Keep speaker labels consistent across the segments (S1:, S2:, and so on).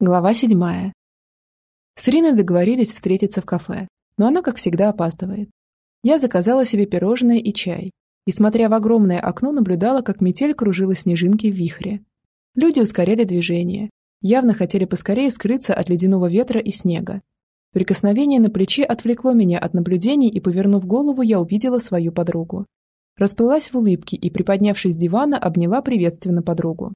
S1: Глава седьмая. С Риной договорились встретиться в кафе, но она, как всегда, опаздывает. Я заказала себе пирожное и чай, и, смотря в огромное окно, наблюдала, как метель кружила снежинки в вихре. Люди ускоряли движение, явно хотели поскорее скрыться от ледяного ветра и снега. Прикосновение на плече отвлекло меня от наблюдений, и, повернув голову, я увидела свою подругу. Расплылась в улыбке и, приподнявшись с дивана, обняла приветственно подругу.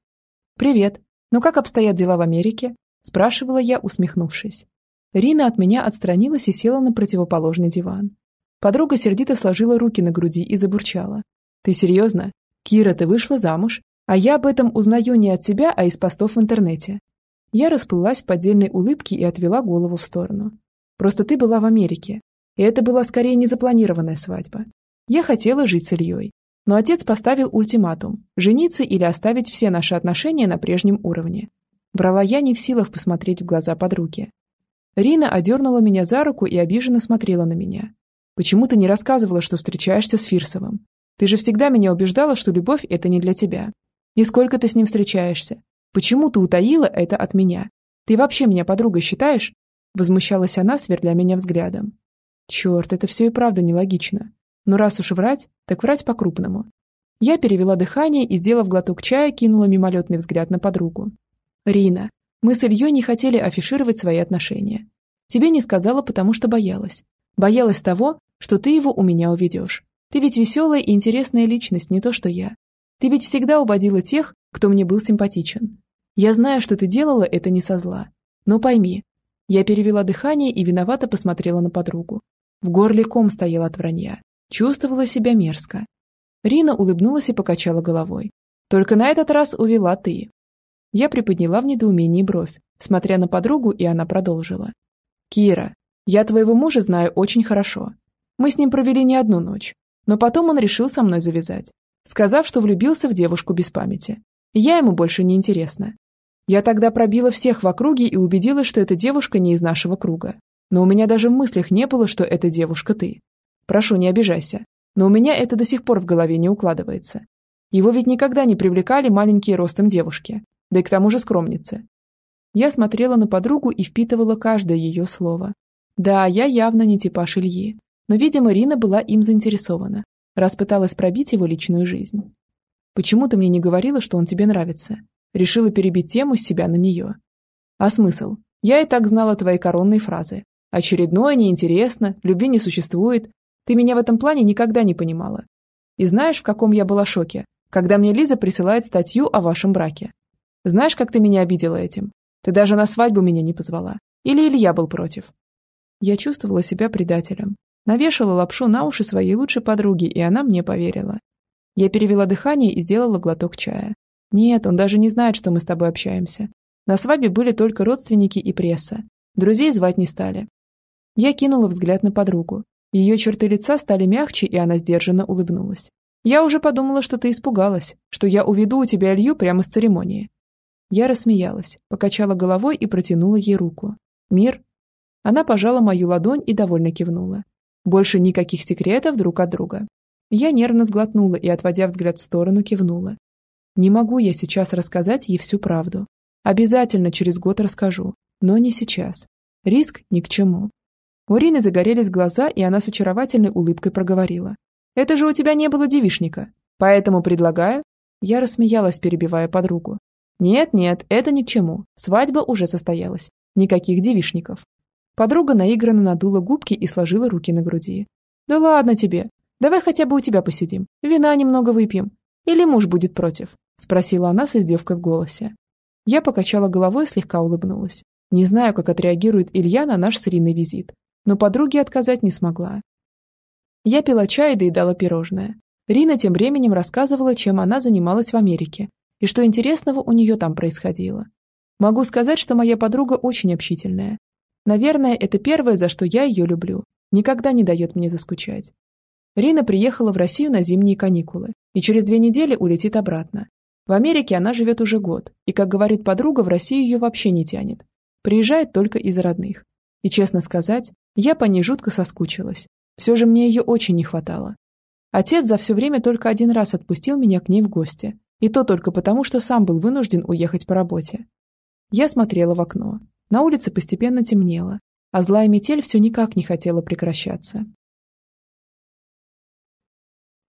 S1: «Привет. Ну как обстоят дела в Америке?» Спрашивала я, усмехнувшись. Рина от меня отстранилась и села на противоположный диван. Подруга сердито сложила руки на груди и забурчала. «Ты серьезно? Кира, ты вышла замуж? А я об этом узнаю не от тебя, а из постов в интернете». Я расплылась в поддельной улыбке и отвела голову в сторону. «Просто ты была в Америке, и это была скорее незапланированная свадьба. Я хотела жить с Ильей, но отец поставил ультиматум – жениться или оставить все наши отношения на прежнем уровне. Врала я не в силах посмотреть в глаза подруги. Рина одернула меня за руку и обиженно смотрела на меня. «Почему ты не рассказывала, что встречаешься с Фирсовым? Ты же всегда меня убеждала, что любовь – это не для тебя. И сколько ты с ним встречаешься? Почему ты утаила это от меня? Ты вообще меня подругой считаешь?» Возмущалась она, сверля меня взглядом. «Черт, это все и правда нелогично. Но раз уж врать, так врать по-крупному». Я перевела дыхание и, сделав глоток чая, кинула мимолетный взгляд на подругу. «Рина, мы с Ильей не хотели афишировать свои отношения. Тебе не сказала, потому что боялась. Боялась того, что ты его у меня уведешь. Ты ведь веселая и интересная личность, не то что я. Ты ведь всегда уводила тех, кто мне был симпатичен. Я знаю, что ты делала это не со зла. Но пойми». Я перевела дыхание и виновато посмотрела на подругу. В горле ком стоял от вранья. Чувствовала себя мерзко. Рина улыбнулась и покачала головой. «Только на этот раз увела ты. Я приподняла в недоумении бровь, смотря на подругу, и она продолжила. «Кира, я твоего мужа знаю очень хорошо. Мы с ним провели не одну ночь, но потом он решил со мной завязать, сказав, что влюбился в девушку без памяти. я ему больше не интересна. Я тогда пробила всех в округе и убедилась, что эта девушка не из нашего круга. Но у меня даже в мыслях не было, что эта девушка ты. Прошу, не обижайся, но у меня это до сих пор в голове не укладывается. Его ведь никогда не привлекали маленькие ростом девушки да и к тому же скромницы. Я смотрела на подругу и впитывала каждое ее слово. Да, я явно не типаж Ильи, но, видимо, Рина была им заинтересована, раз пыталась пробить его личную жизнь. «Почему ты мне не говорила, что он тебе нравится?» Решила перебить тему с себя на нее. «А смысл? Я и так знала твои коронные фразы. Очередное, неинтересно, любви не существует. Ты меня в этом плане никогда не понимала. И знаешь, в каком я была шоке, когда мне Лиза присылает статью о вашем браке? Знаешь, как ты меня обидела этим? Ты даже на свадьбу меня не позвала. Или Илья был против?» Я чувствовала себя предателем. Навешала лапшу на уши своей лучшей подруги, и она мне поверила. Я перевела дыхание и сделала глоток чая. «Нет, он даже не знает, что мы с тобой общаемся. На свадьбе были только родственники и пресса. Друзей звать не стали». Я кинула взгляд на подругу. Ее черты лица стали мягче, и она сдержанно улыбнулась. «Я уже подумала, что ты испугалась, что я уведу у тебя Илью прямо с церемонии. Я рассмеялась, покачала головой и протянула ей руку. «Мир?» Она пожала мою ладонь и довольно кивнула. Больше никаких секретов друг от друга. Я нервно сглотнула и, отводя взгляд в сторону, кивнула. Не могу я сейчас рассказать ей всю правду. Обязательно через год расскажу, но не сейчас. Риск ни к чему. У Рины загорелись глаза, и она с очаровательной улыбкой проговорила. «Это же у тебя не было девишника, поэтому предлагаю...» Я рассмеялась, перебивая подругу. Нет-нет, это ни к чему. Свадьба уже состоялась. Никаких девишников. Подруга наигранно надула губки и сложила руки на груди. «Да ладно тебе. Давай хотя бы у тебя посидим. Вина немного выпьем. Или муж будет против?» Спросила она с издевкой в голосе. Я покачала головой и слегка улыбнулась. Не знаю, как отреагирует Илья на наш с Ириной визит, но подруге отказать не смогла. Я пила чай и доедала пирожное. Рина тем временем рассказывала, чем она занималась в Америке и что интересного у нее там происходило. Могу сказать, что моя подруга очень общительная. Наверное, это первое, за что я ее люблю. Никогда не дает мне заскучать. Рина приехала в Россию на зимние каникулы и через две недели улетит обратно. В Америке она живет уже год, и, как говорит подруга, в Россию ее вообще не тянет. Приезжает только из родных. И, честно сказать, я по ней жутко соскучилась. Все же мне ее очень не хватало. Отец за все время только один раз отпустил меня к ней в гости, и то только потому, что сам был вынужден уехать по работе. Я смотрела в окно. На улице постепенно темнело, а злая метель все никак не хотела прекращаться.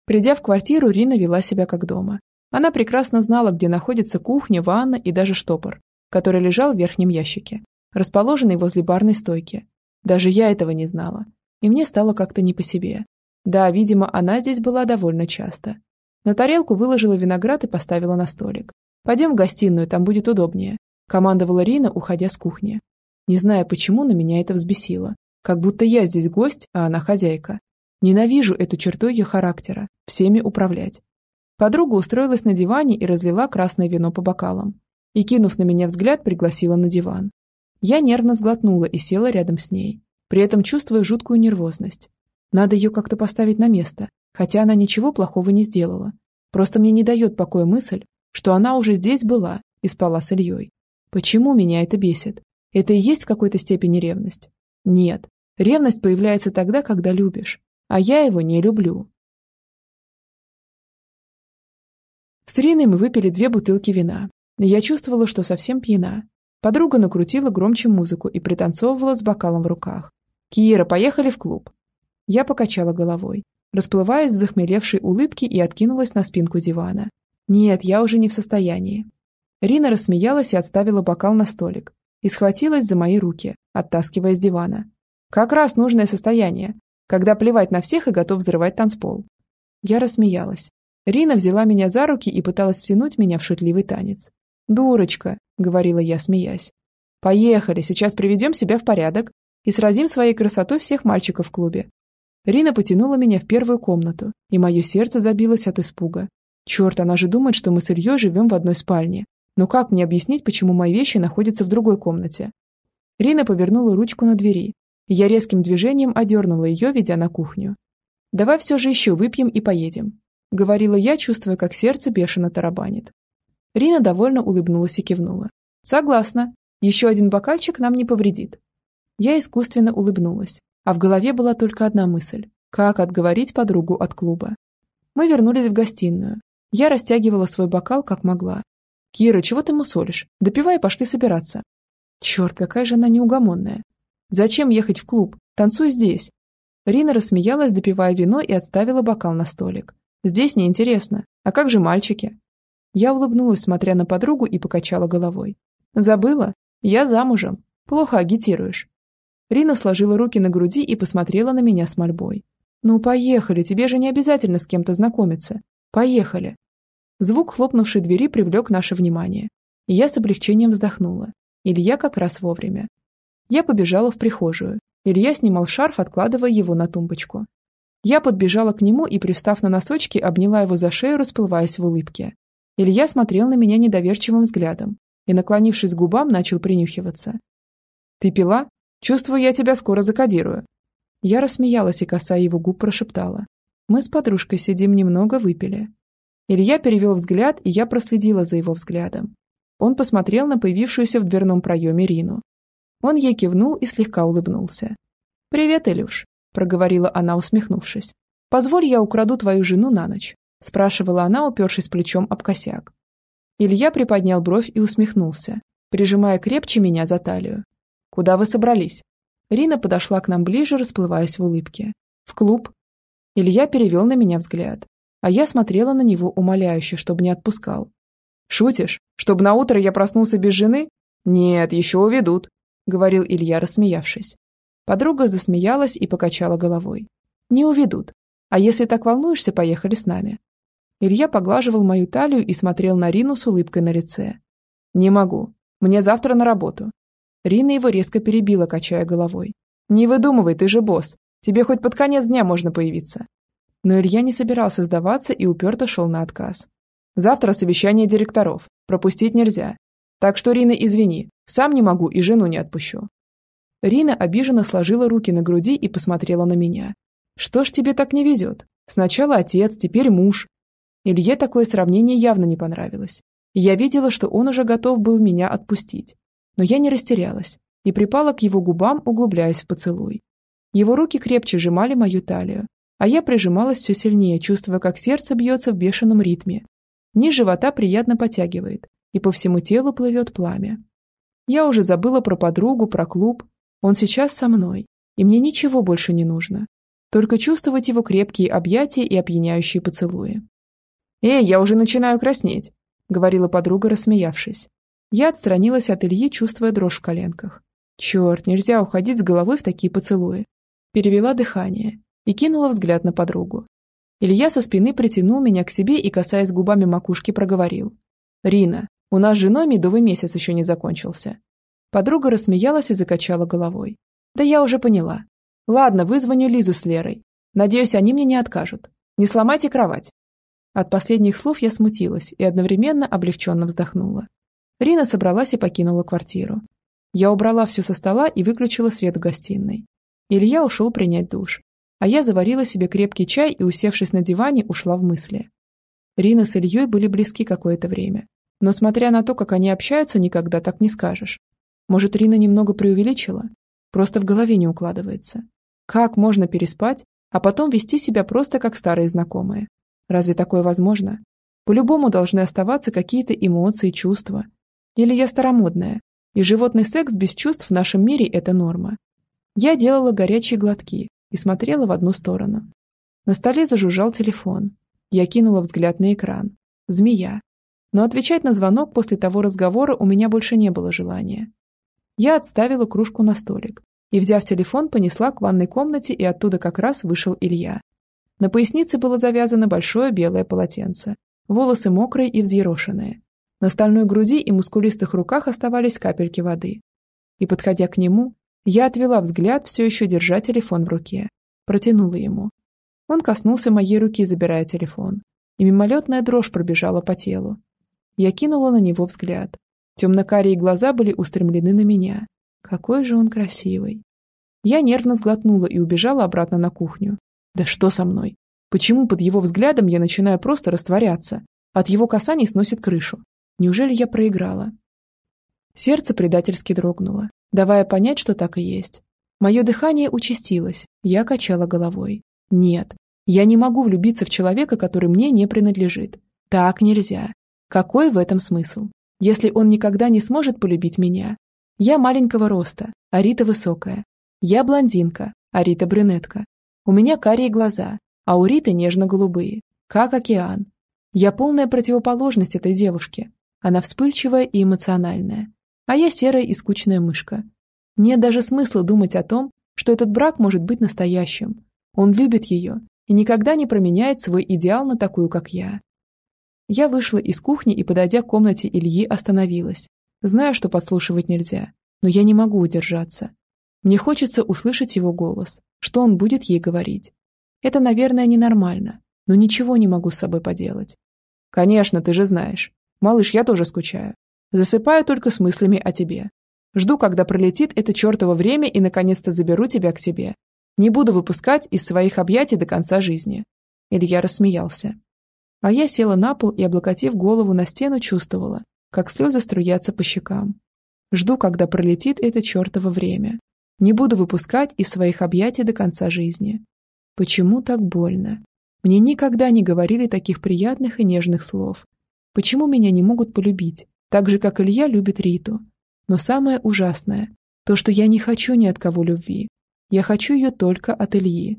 S1: Придя в квартиру, Рина вела себя как дома. Она прекрасно знала, где находится кухня, ванна и даже штопор, который лежал в верхнем ящике, расположенный возле барной стойки. Даже я этого не знала, и мне стало как-то не по себе. Да, видимо, она здесь была довольно часто. На тарелку выложила виноград и поставила на столик. «Пойдем в гостиную, там будет удобнее», – командовала Рина, уходя с кухни. Не знаю, почему, но меня это взбесило. Как будто я здесь гость, а она хозяйка. Ненавижу эту черту ее характера – всеми управлять. Подруга устроилась на диване и разлила красное вино по бокалам. И, кинув на меня взгляд, пригласила на диван. Я нервно сглотнула и села рядом с ней, при этом чувствуя жуткую нервозность. Надо ее как-то поставить на место, хотя она ничего плохого не сделала. Просто мне не дает покоя мысль, что она уже здесь была и спала с Ильей. Почему меня это бесит? Это и есть в какой-то степени ревность? Нет. Ревность появляется тогда, когда любишь а я его не люблю. С Риной мы выпили две бутылки вина. Я чувствовала, что совсем пьяна. Подруга накрутила громче музыку и пританцовывала с бокалом в руках. «Кира, поехали в клуб!» Я покачала головой, расплываясь в захмелевшей улыбке и откинулась на спинку дивана. «Нет, я уже не в состоянии». Рина рассмеялась и отставила бокал на столик и схватилась за мои руки, оттаскивая с дивана. «Как раз нужное состояние когда плевать на всех и готов взрывать танцпол. Я рассмеялась. Рина взяла меня за руки и пыталась втянуть меня в шутливый танец. «Дурочка», — говорила я, смеясь. «Поехали, сейчас приведем себя в порядок и сразим своей красотой всех мальчиков в клубе». Рина потянула меня в первую комнату, и мое сердце забилось от испуга. Черт, она же думает, что мы с Ильей живем в одной спальне. Но как мне объяснить, почему мои вещи находятся в другой комнате? Рина повернула ручку на двери, я резким движением одернула ее, ведя на кухню. «Давай все же еще выпьем и поедем», — говорила я, чувствуя, как сердце бешено тарабанит. Рина довольно улыбнулась и кивнула. «Согласна. Еще один бокальчик нам не повредит». Я искусственно улыбнулась, а в голове была только одна мысль – как отговорить подругу от клуба. Мы вернулись в гостиную. Я растягивала свой бокал, как могла. «Кира, чего ты мусолишь? Допивай пошли собираться». Черт, какая же она неугомонная. Зачем ехать в клуб? Танцуй здесь. Рина рассмеялась, допивая вино и отставила бокал на столик. Здесь неинтересно. А как же мальчики? Я улыбнулась, смотря на подругу, и покачала головой. Забыла? Я замужем. Плохо агитируешь. Рина сложила руки на груди и посмотрела на меня с мольбой. «Ну, поехали, тебе же не обязательно с кем-то знакомиться. Поехали!» Звук хлопнувшей двери привлек наше внимание. И я с облегчением вздохнула. Илья как раз вовремя. Я побежала в прихожую. Илья снимал шарф, откладывая его на тумбочку. Я подбежала к нему и, привстав на носочки, обняла его за шею, расплываясь в улыбке. Илья смотрел на меня недоверчивым взглядом и, наклонившись к губам, начал принюхиваться. «Ты пила? Чувствую, я тебя скоро закодирую». Я рассмеялась и, касая его губ, прошептала. «Мы с подружкой сидим немного, выпили». Илья перевел взгляд, и я проследила за его взглядом. Он посмотрел на появившуюся в дверном проеме Рину. Он ей кивнул и слегка улыбнулся. «Привет, Илюш», – проговорила она, усмехнувшись. «Позволь, я украду твою жену на ночь», – спрашивала она, упершись плечом об косяк. Илья приподнял бровь и усмехнулся, прижимая крепче меня за талию. «Куда вы собрались?» Рина подошла к нам ближе, расплываясь в улыбке. «В клуб». Илья перевел на меня взгляд, а я смотрела на него умоляюще, чтобы не отпускал. «Шутишь? Чтобы на утро я проснулся без жены? Нет, еще уведут», — говорил Илья, рассмеявшись. Подруга засмеялась и покачала головой. «Не уведут. А если так волнуешься, поехали с нами». Илья поглаживал мою талию и смотрел на Рину с улыбкой на лице. «Не могу. Мне завтра на работу». Рина его резко перебила, качая головой. «Не выдумывай, ты же босс. Тебе хоть под конец дня можно появиться». Но Илья не собирался сдаваться и уперто шел на отказ. «Завтра совещание директоров. Пропустить нельзя. Так что, Рина, извини, сам не могу и жену не отпущу». Рина обиженно сложила руки на груди и посмотрела на меня. «Что ж тебе так не везет? Сначала отец, теперь муж». Илье такое сравнение явно не понравилось. я видела, что он уже готов был меня отпустить. Но я не растерялась и припала к его губам, углубляясь в поцелуй. Его руки крепче сжимали мою талию, а я прижималась все сильнее, чувствуя, как сердце бьется в бешеном ритме. Низ живота приятно потягивает, и по всему телу плывет пламя. Я уже забыла про подругу, про клуб. Он сейчас со мной, и мне ничего больше не нужно. Только чувствовать его крепкие объятия и опьяняющие поцелуи. «Эй, я уже начинаю краснеть», — говорила подруга, рассмеявшись. Я отстранилась от Ильи, чувствуя дрожь в коленках. Черт, нельзя уходить с головой в такие поцелуи. Перевела дыхание и кинула взгляд на подругу. Илья со спины притянул меня к себе и, касаясь губами макушки, проговорил. «Рина, у нас с женой медовый месяц еще не закончился». Подруга рассмеялась и закачала головой. «Да я уже поняла. Ладно, вызвоню Лизу с Лерой. Надеюсь, они мне не откажут. Не сломайте кровать». От последних слов я смутилась и одновременно облегченно вздохнула. Рина собралась и покинула квартиру. Я убрала все со стола и выключила свет в гостиной. Илья ушел принять душ. А я заварила себе крепкий чай и, усевшись на диване, ушла в мысли. Рина с Ильей были близки какое-то время. Но смотря на то, как они общаются, никогда так не скажешь. Может, Рина немного преувеличила? Просто в голове не укладывается. Как можно переспать, а потом вести себя просто как старые знакомые? Разве такое возможно? По-любому должны оставаться какие-то эмоции, чувства. Или я старомодная, и животный секс без чувств в нашем мире – это норма. Я делала горячие глотки и смотрела в одну сторону. На столе зажужжал телефон. Я кинула взгляд на экран. Змея. Но отвечать на звонок после того разговора у меня больше не было желания. Я отставила кружку на столик и, взяв телефон, понесла к ванной комнате, и оттуда как раз вышел Илья. На пояснице было завязано большое белое полотенце. Волосы мокрые и взъерошенные. На стальной груди и мускулистых руках оставались капельки воды. И, подходя к нему, я отвела взгляд, все еще держа телефон в руке. Протянула ему. Он коснулся моей руки, забирая телефон. И мимолетная дрожь пробежала по телу. Я кинула на него взгляд. Темно-карие глаза были устремлены на меня. Какой же он красивый. Я нервно сглотнула и убежала обратно на кухню. Да что со мной? Почему под его взглядом я начинаю просто растворяться? От его касаний сносит крышу. Неужели я проиграла? Сердце предательски дрогнуло, давая понять, что так и есть. Мое дыхание участилось, я качала головой. Нет, я не могу влюбиться в человека, который мне не принадлежит. Так нельзя. Какой в этом смысл? Если он никогда не сможет полюбить меня? Я маленького роста, а Рита высокая. Я блондинка, а Рита брюнетка. У меня карие глаза, а у Риты нежно-голубые, как океан. Я полная противоположность этой девушке, она вспыльчивая и эмоциональная. А я серая и скучная мышка. Нет даже смысла думать о том, что этот брак может быть настоящим. Он любит ее и никогда не променяет свой идеал на такую, как я. Я вышла из кухни и, подойдя к комнате Ильи, остановилась. Знаю, что подслушивать нельзя, но я не могу удержаться. Мне хочется услышать его голос, что он будет ей говорить. Это, наверное, ненормально, но ничего не могу с собой поделать. Конечно, ты же знаешь. Малыш, я тоже скучаю. Засыпаю только с мыслями о тебе. Жду, когда пролетит это чертово время и наконец-то заберу тебя к себе. Не буду выпускать из своих объятий до конца жизни». Илья рассмеялся. А я села на пол и, облокотив голову на стену, чувствовала, как слезы струятся по щекам. Жду, когда пролетит это чертово время. Не буду выпускать из своих объятий до конца жизни. Почему так больно? Мне никогда не говорили таких приятных и нежных слов. Почему меня не могут полюбить, так же, как Илья любит Риту? Но самое ужасное – то, что я не хочу ни от кого любви. Я хочу ее только от Ильи.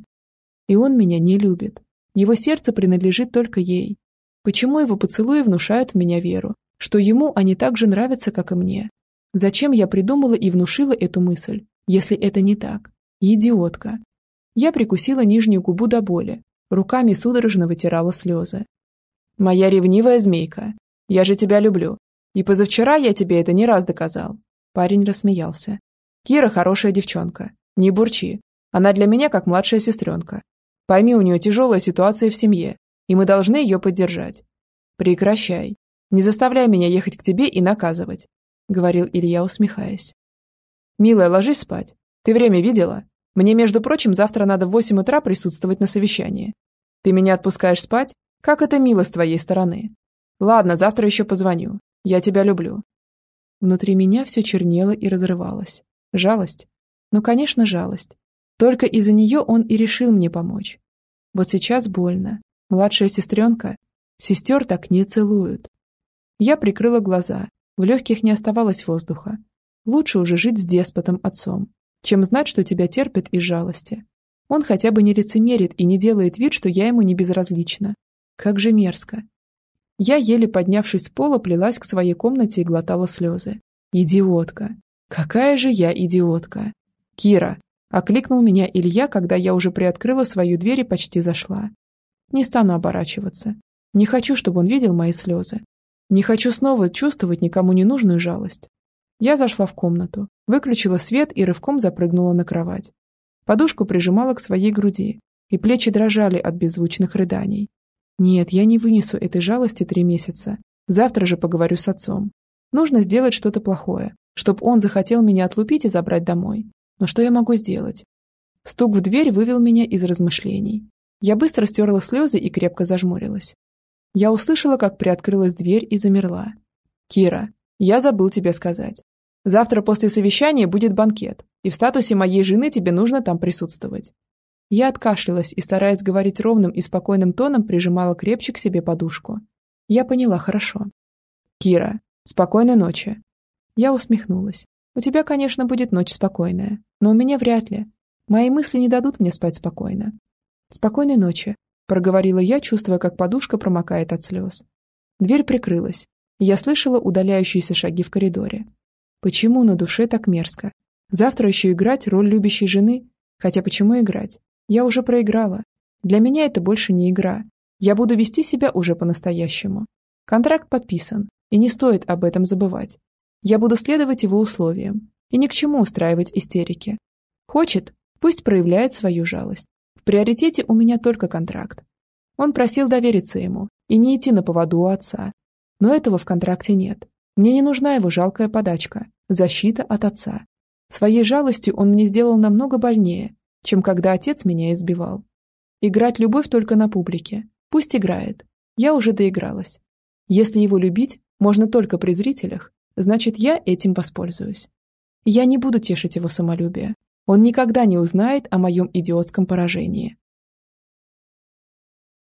S1: И он меня не любит. Его сердце принадлежит только ей. Почему его поцелуи внушают в меня веру, что ему они так же нравятся, как и мне? Зачем я придумала и внушила эту мысль, если это не так? Идиотка. Я прикусила нижнюю губу до боли, руками судорожно вытирала слезы. «Моя ревнивая змейка, я же тебя люблю. И позавчера я тебе это не раз доказал». Парень рассмеялся. «Кира хорошая девчонка. Не бурчи. Она для меня как младшая сестренка. Пойми, у нее тяжелая ситуация в семье, и мы должны ее поддержать. Прекращай. Не заставляй меня ехать к тебе и наказывать», — говорил Илья, усмехаясь. «Милая, ложись спать. Ты время видела? Мне, между прочим, завтра надо в восемь утра присутствовать на совещании. Ты меня отпускаешь спать, как это мило с твоей стороны. Ладно, завтра еще позвоню. Я тебя люблю. Внутри меня все чернело и разрывалось. Жалость? Ну, конечно, жалость. Только из-за нее он и решил мне помочь. Вот сейчас больно. Младшая сестренка. Сестер так не целуют. Я прикрыла глаза. В легких не оставалось воздуха. Лучше уже жить с деспотом отцом, чем знать, что тебя терпят из жалости. Он хотя бы не лицемерит и не делает вид, что я ему не безразлична. Как же мерзко. Я, еле поднявшись с пола, плелась к своей комнате и глотала слезы. Идиотка. Какая же я идиотка. Кира. Окликнул меня Илья, когда я уже приоткрыла свою дверь и почти зашла. Не стану оборачиваться. Не хочу, чтобы он видел мои слезы. Не хочу снова чувствовать никому ненужную жалость. Я зашла в комнату, выключила свет и рывком запрыгнула на кровать. Подушку прижимала к своей груди, и плечи дрожали от беззвучных рыданий. Нет, я не вынесу этой жалости три месяца. Завтра же поговорю с отцом. Нужно сделать что-то плохое, чтобы он захотел меня отлупить и забрать домой. Но что я могу сделать? Стук в дверь вывел меня из размышлений. Я быстро стерла слезы и крепко зажмурилась. Я услышала, как приоткрылась дверь и замерла. «Кира, я забыл тебе сказать. Завтра после совещания будет банкет, и в статусе моей жены тебе нужно там присутствовать». Я откашлялась и, стараясь говорить ровным и спокойным тоном, прижимала крепче к себе подушку. Я поняла хорошо. «Кира, спокойной ночи». Я усмехнулась. «У тебя, конечно, будет ночь спокойная, но у меня вряд ли. Мои мысли не дадут мне спать спокойно». «Спокойной ночи», – проговорила я, чувствуя, как подушка промокает от слез. Дверь прикрылась, я слышала удаляющиеся шаги в коридоре. Почему на душе так мерзко? Завтра еще играть роль любящей жены? Хотя почему играть? Я уже проиграла. Для меня это больше не игра. Я буду вести себя уже по-настоящему. Контракт подписан, и не стоит об этом забывать. Я буду следовать его условиям, и ни к чему устраивать истерики. Хочет, пусть проявляет свою жалость. В приоритете у меня только контракт. Он просил довериться ему и не идти на поводу у отца. Но этого в контракте нет. Мне не нужна его жалкая подачка, защита от отца. Своей жалостью он мне сделал намного больнее, чем когда отец меня избивал. Играть любовь только на публике. Пусть играет. Я уже доигралась. Если его любить можно только при зрителях, значит, я этим воспользуюсь. Я не буду тешить его самолюбие. Он никогда не узнает о моем идиотском поражении.